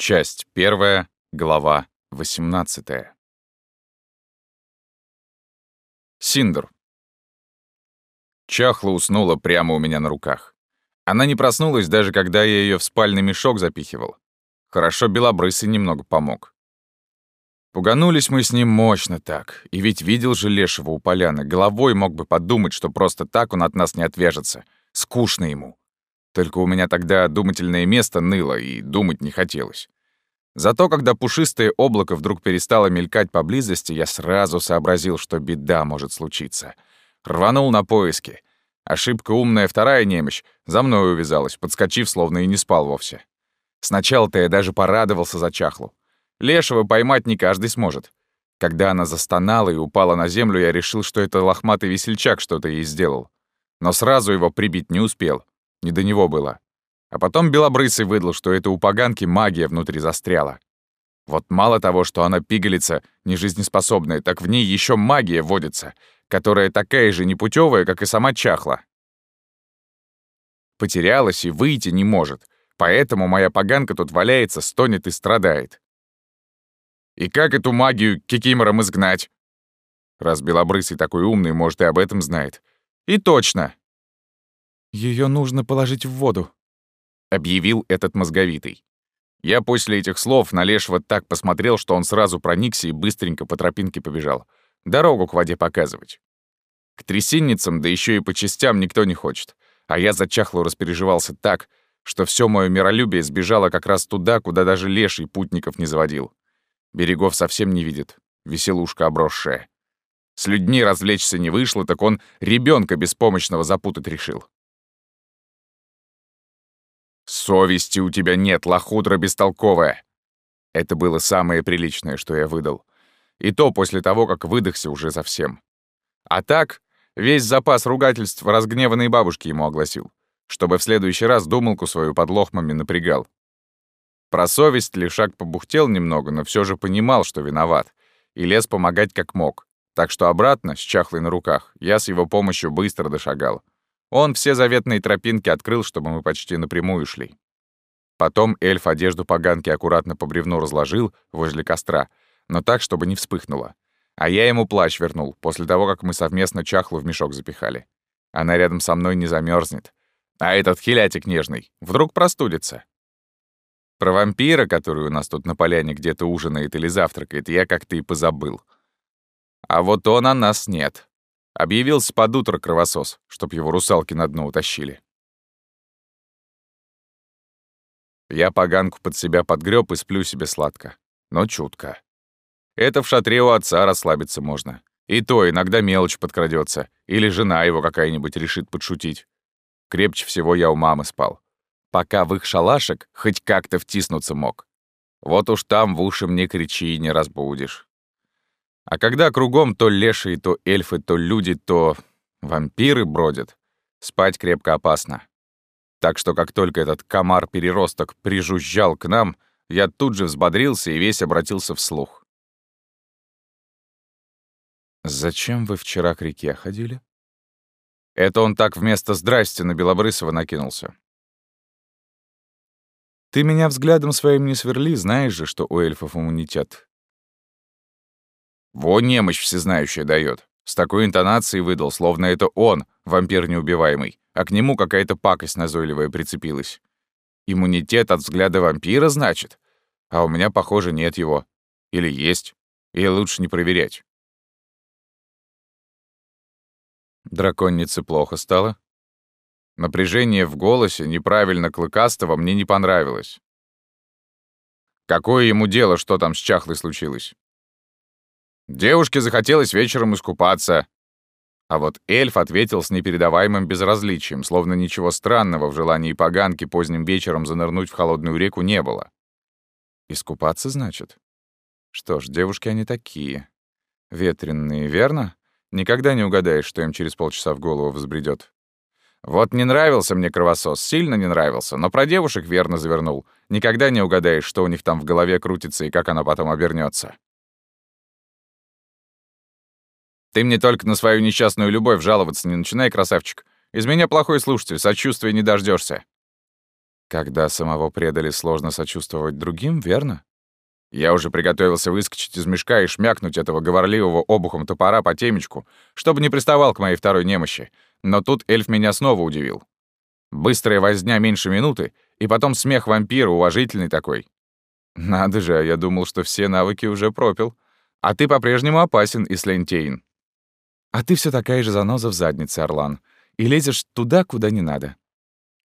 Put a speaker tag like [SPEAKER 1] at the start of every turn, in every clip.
[SPEAKER 1] Часть первая, глава 18. Синдер. Чахла уснула прямо у меня на руках. Она не проснулась, даже когда я ее в спальный мешок запихивал. Хорошо белобрысый немного помог. Пуганулись мы с ним мощно так, и ведь видел же Лешего у поляны, головой мог бы подумать, что просто так он от нас не отвяжется. Скучно ему. Только у меня тогда думательное место ныло, и думать не хотелось. Зато когда пушистое облако вдруг перестало мелькать поблизости, я сразу сообразил, что беда может случиться. Рванул на поиски. Ошибка умная вторая немощь за мной увязалась, подскочив, словно и не спал вовсе. Сначала-то я даже порадовался за чахлу. Лешего поймать не каждый сможет. Когда она застонала и упала на землю, я решил, что это лохматый весельчак что-то ей сделал. Но сразу его прибить не успел. Не до него было. А потом Белобрысый выдал, что это у поганки магия внутри застряла. Вот мало того, что она пигалица, нежизнеспособная, так в ней еще магия водится, которая такая же непутевая, как и сама чахла. Потерялась и выйти не может, поэтому моя поганка тут валяется, стонет и страдает. И как эту магию кикимором изгнать? Раз Белобрысый такой умный, может, и об этом знает. И точно,
[SPEAKER 2] ее нужно положить в воду», —
[SPEAKER 1] объявил этот мозговитый. Я после этих слов на Лешего так посмотрел, что он сразу проникся и быстренько по тропинке побежал. Дорогу к воде показывать. К трясинницам, да еще и по частям никто не хочет. А я за чахлу распереживался так, что все мое миролюбие сбежало как раз туда, куда даже леший путников не заводил. Берегов совсем не видит, веселушка обросшая. С людьми развлечься не вышло, так он ребенка беспомощного запутать решил. «Совести у тебя нет, лохудра бестолковая!» Это было самое приличное, что я выдал. И то после того, как выдохся уже совсем. А так, весь запас ругательств разгневанной бабушки ему огласил, чтобы в следующий раз думалку свою под лохмами напрягал. Про совесть Лишак побухтел немного, но все же понимал, что виноват, и лез помогать как мог. Так что обратно, с чахлой на руках, я с его помощью быстро дошагал. Он все заветные тропинки открыл, чтобы мы почти напрямую шли. Потом эльф одежду поганки аккуратно по бревну разложил возле костра, но так, чтобы не вспыхнуло. А я ему плащ вернул, после того, как мы совместно чахлу в мешок запихали. Она рядом со мной не замерзнет. А этот хилятик нежный вдруг простудится. Про вампира, который у нас тут на поляне где-то ужинает или завтракает, я как-то и позабыл. А вот он о нас нет. Объявился под утро кровосос, чтоб его русалки на дно утащили. Я поганку под себя подгреб и сплю себе сладко, но чутко. Это в шатре у отца расслабиться можно. И то иногда мелочь подкрадется, или жена его какая-нибудь решит подшутить. Крепче всего я у мамы спал. Пока в их шалашек хоть как-то втиснуться мог. Вот уж там в уши мне кричи и не разбудишь. А когда кругом то лешие, то эльфы, то люди, то вампиры бродят, спать крепко опасно. Так что как только этот комар-переросток прижужжал к нам, я тут же взбодрился и весь обратился вслух. «Зачем вы вчера к реке ходили?» Это он так вместо «здрасте» на Белобрысова накинулся. «Ты меня взглядом своим не сверли, знаешь же, что у эльфов иммунитет. Во немощь всезнающая дает. С такой интонацией выдал, словно это он, вампир неубиваемый, а к нему какая-то пакость назойливая прицепилась. Иммунитет от взгляда вампира, значит? А у меня, похоже, нет его. Или есть. Или лучше не проверять. Драконнице плохо стало. Напряжение в голосе неправильно клыкастого мне не понравилось. Какое ему дело, что там с чахлой случилось? Девушке захотелось вечером искупаться. А вот эльф ответил с непередаваемым безразличием, словно ничего странного в желании поганки поздним вечером занырнуть в холодную реку не было. Искупаться, значит? Что ж, девушки они такие. Ветренные, верно? Никогда не угадаешь, что им через полчаса в голову взбредёт. Вот не нравился мне кровосос, сильно не нравился, но про девушек верно завернул. Никогда не угадаешь, что у них там в голове крутится и как она потом обернется. Ты мне только на свою несчастную любовь жаловаться не начинай, красавчик. Из меня плохой слушатель, сочувствия не дождешься. Когда самого предали, сложно сочувствовать другим, верно? Я уже приготовился выскочить из мешка и шмякнуть этого говорливого обухом топора по темечку, чтобы не приставал к моей второй немощи. Но тут эльф меня снова удивил. Быстрая возня меньше минуты, и потом смех вампира, уважительный такой. Надо же, я думал, что все навыки уже пропил. А ты по-прежнему опасен, Ислентейн. А ты все такая же заноза в заднице, Орлан, и лезешь туда, куда не надо.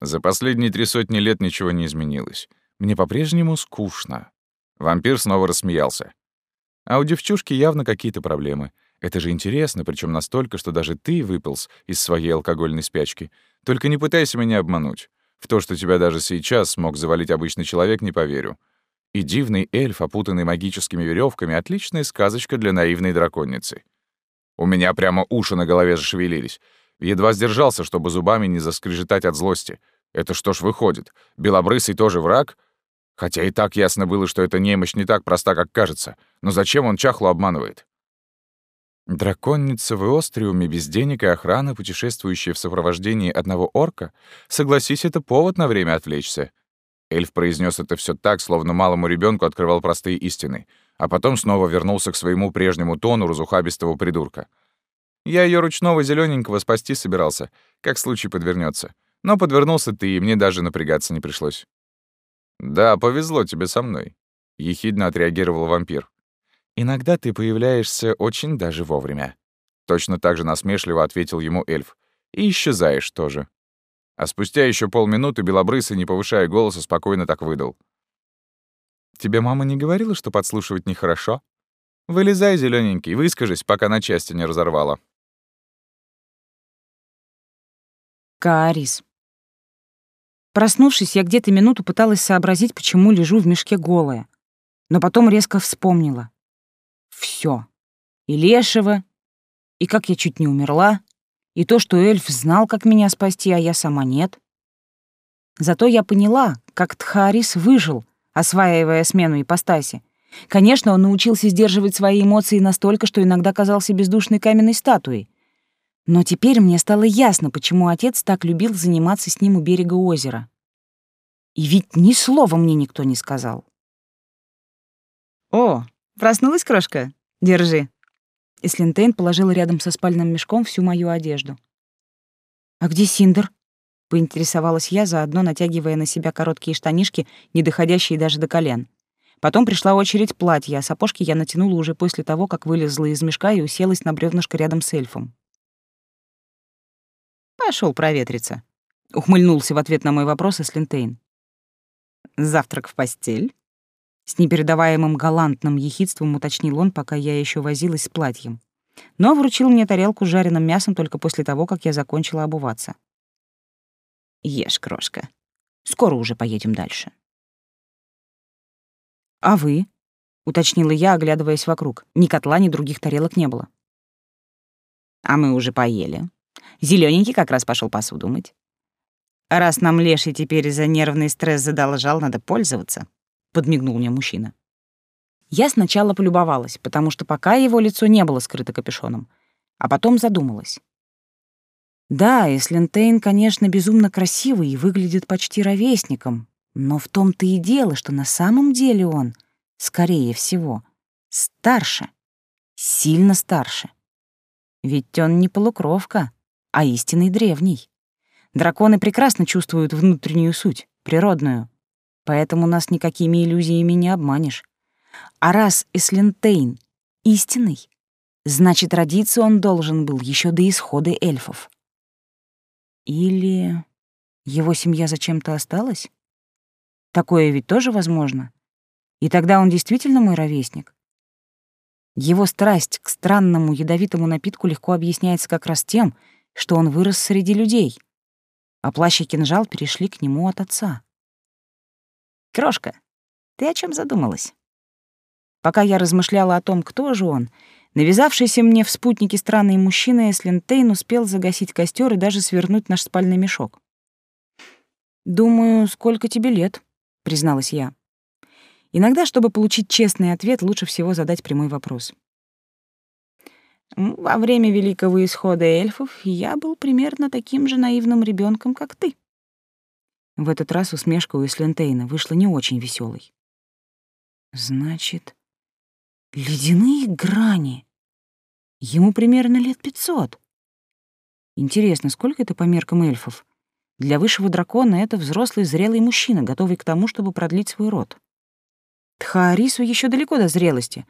[SPEAKER 1] За последние три сотни лет ничего не изменилось. Мне по-прежнему скучно. Вампир снова рассмеялся. А у девчушки явно какие-то проблемы. Это же интересно, причем настолько, что даже ты выполз из своей алкогольной спячки. Только не пытайся меня обмануть. В то, что тебя даже сейчас смог завалить обычный человек, не поверю. И дивный эльф, опутанный магическими веревками, отличная сказочка для наивной драконицы. У меня прямо уши на голове зашевелились. Едва сдержался, чтобы зубами не заскрежетать от злости. Это что ж выходит? Белобрысый тоже враг? Хотя и так ясно было, что эта немощь не так проста, как кажется. Но зачем он чахлу обманывает? Драконница в Иостриуме без денег и охраны, путешествующая в сопровождении одного орка? Согласись, это повод на время отвлечься. Эльф произнес это все так, словно малому ребенку открывал простые истины, а потом снова вернулся к своему прежнему тону разухабистого придурка. Я ее ручного зелененького спасти собирался, как случай подвернется. Но подвернулся ты, и мне даже напрягаться не пришлось. «Да, повезло тебе со мной», — ехидно отреагировал вампир. «Иногда ты появляешься очень даже вовремя». Точно так же насмешливо ответил ему эльф. «И исчезаешь тоже». А спустя еще полминуты Белобрысый, не повышая голоса, спокойно так выдал. «Тебе мама не говорила, что подслушивать нехорошо? Вылезай, зелененький, выскажись, пока на части не разорвала».
[SPEAKER 3] Каарис. Проснувшись, я где-то минуту пыталась сообразить, почему лежу в мешке голая. Но потом резко вспомнила. Всё. И Лешего, и как я чуть не умерла, и то, что эльф знал, как меня спасти, а я сама нет. Зато я поняла, как Тхарис выжил, осваивая смену ипостаси. Конечно, он научился сдерживать свои эмоции настолько, что иногда казался бездушной каменной статуей. Но теперь мне стало ясно, почему отец так любил заниматься с ним у берега озера. И ведь ни слова мне никто не сказал. «О, проснулась крошка? Держи». И Слинтейн положил рядом со спальным мешком всю мою одежду. «А где Синдер?» — поинтересовалась я, заодно натягивая на себя короткие штанишки, не доходящие даже до колен. Потом пришла очередь платья, а сапожки я натянула уже после того, как вылезла из мешка и уселась на бревнышко рядом с эльфом. Пошел проветриться. Ухмыльнулся в ответ на мой вопрос Эслинтейн. Завтрак в постель? С непередаваемым галантным ехидством уточнил он, пока я еще возилась с платьем. Но вручил мне тарелку с жареным мясом только после того, как я закончила обуваться. Ешь, крошка. Скоро уже поедем дальше. А вы? уточнила я, оглядываясь вокруг. Ни котла, ни других тарелок не было. А мы уже поели, Зелененький как раз пошел посуду мыть. «Раз нам леший теперь за нервный стресс задолжал, надо пользоваться», — подмигнул мне мужчина. Я сначала полюбовалась, потому что пока его лицо не было скрыто капюшоном, а потом задумалась. Да, Эслентейн, конечно, безумно красивый и выглядит почти ровесником, но в том-то и дело, что на самом деле он, скорее всего, старше, сильно старше. Ведь он не полукровка, а истинный древний. Драконы прекрасно чувствуют внутреннюю суть, природную. Поэтому нас никакими иллюзиями не обманешь. А раз Эслентейн истинный, значит, родиться он должен был еще до исхода эльфов. Или его семья зачем-то осталась? Такое ведь тоже возможно. И тогда он действительно мой ровесник. Его страсть к странному ядовитому напитку легко объясняется как раз тем, что он вырос среди людей, а плащ и кинжал перешли к нему от отца. «Крошка, ты о чем задумалась?» Пока я размышляла о том, кто же он, навязавшийся мне в спутнике странный мужчина Эслентейн успел загасить костер и даже свернуть наш спальный мешок. «Думаю, сколько тебе лет?» — призналась я. Иногда, чтобы получить честный ответ, лучше всего задать прямой вопрос. Во время Великого Исхода эльфов я был примерно таким же наивным ребенком, как ты. В этот раз усмешка у Эслентейна вышла не очень веселой. Значит, ледяные грани. Ему примерно лет пятьсот. Интересно, сколько это по меркам эльфов? Для высшего дракона это взрослый зрелый мужчина, готовый к тому, чтобы продлить свой род. Тхаарису еще далеко до зрелости.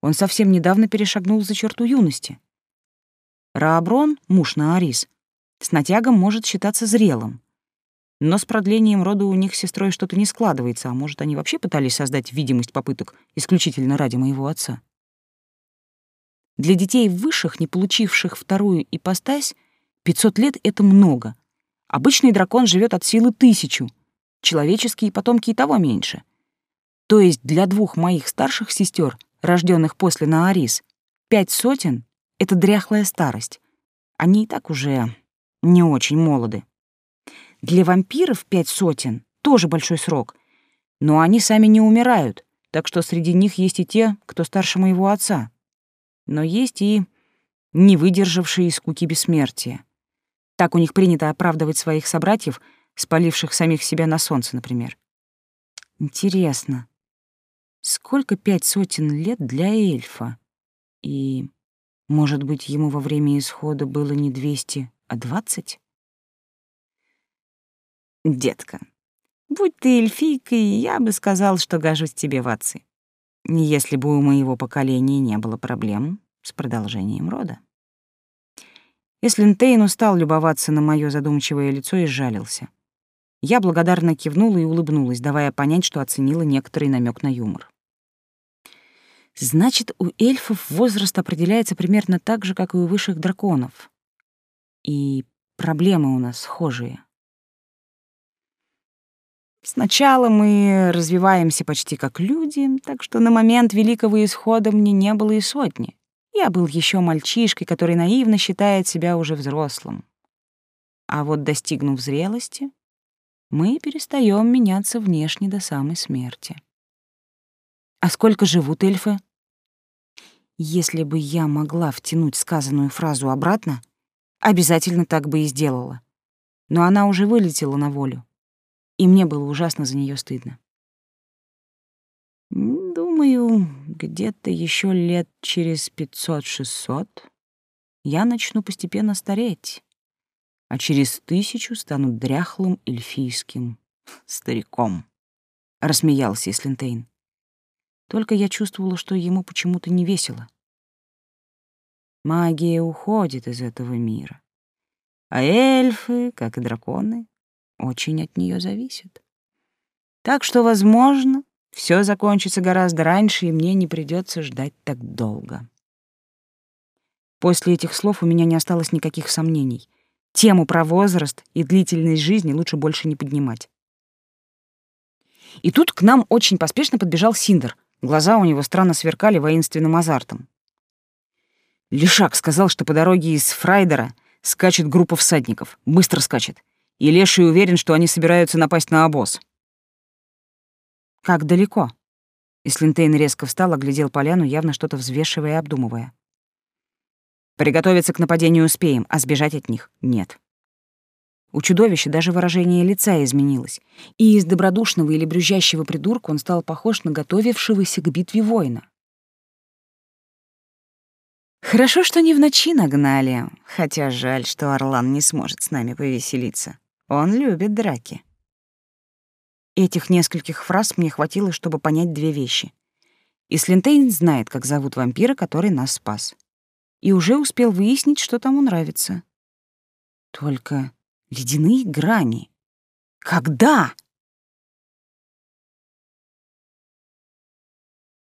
[SPEAKER 3] Он совсем недавно перешагнул за черту юности. Рааброн, муж Наарис, с натягом может считаться зрелым. Но с продлением рода у них с сестрой что-то не складывается, а может, они вообще пытались создать видимость попыток исключительно ради моего отца. Для детей высших, не получивших вторую ипостась, 500 лет — это много. Обычный дракон живет от силы тысячу, человеческие потомки и того меньше. То есть для двух моих старших сестер, рожденных после Наарис, пять сотен — это дряхлая старость. Они и так уже не очень молоды. Для вампиров пять сотен — тоже большой срок. Но они сами не умирают, так что среди них есть и те, кто старше моего отца. Но есть и не выдержавшие скуки бессмертия. Так у них принято оправдывать своих собратьев, спаливших самих себя на солнце, например. Интересно, Сколько пять сотен лет для эльфа? И, может быть, ему во время исхода было не двести, а двадцать? Детка, будь ты эльфийкой, я бы сказал, что гожусь тебе в отцы. Если бы у моего поколения не было проблем с продолжением рода. Эслинтейн устал любоваться на мое задумчивое лицо и жалился. Я благодарно кивнула и улыбнулась, давая понять, что оценила некоторый намек на юмор. Значит, у эльфов возраст определяется примерно так же, как и у высших драконов. И проблемы у нас схожие. Сначала мы развиваемся почти как люди, так что на момент Великого Исхода мне не было и сотни. Я был еще мальчишкой, который наивно считает себя уже взрослым. А вот достигнув зрелости, мы перестаем меняться внешне до самой смерти. А сколько живут эльфы? Если бы я могла втянуть сказанную фразу обратно, обязательно так бы и сделала. Но она уже вылетела на волю, и мне было ужасно за нее стыдно. Думаю, где-то еще лет через пятьсот-шестьсот я начну постепенно стареть, а через тысячу стану дряхлым эльфийским стариком. Рассмеялся Ислентейн. Только я чувствовала, что ему почему-то не весело. Магия уходит из этого мира. А эльфы, как и драконы, очень от нее зависят. Так что, возможно, все закончится гораздо раньше, и мне не придется ждать так долго. После этих слов у меня не осталось никаких сомнений. Тему про возраст и длительность жизни лучше больше не поднимать. И тут к нам очень поспешно подбежал Синдер — Глаза у него странно сверкали воинственным азартом. Лешак сказал, что по дороге из Фрайдера скачет группа всадников. Быстро скачет. И Леший уверен, что они собираются напасть на обоз. «Как далеко?» Ислинтейн резко встал, оглядел поляну, явно что-то взвешивая и обдумывая. «Приготовиться к нападению успеем, а сбежать от них — нет». У чудовища даже выражение лица изменилось, и из добродушного или брюзжащего придурка он стал похож на готовившегося к битве воина. Хорошо, что не в ночи нагнали, хотя жаль, что Орлан не сможет с нами повеселиться. Он любит драки. Этих нескольких фраз мне хватило, чтобы понять две вещи. И Слинтейн знает, как зовут вампира, который нас спас. И уже успел выяснить, что тому нравится. Только Ледяные грани. Когда?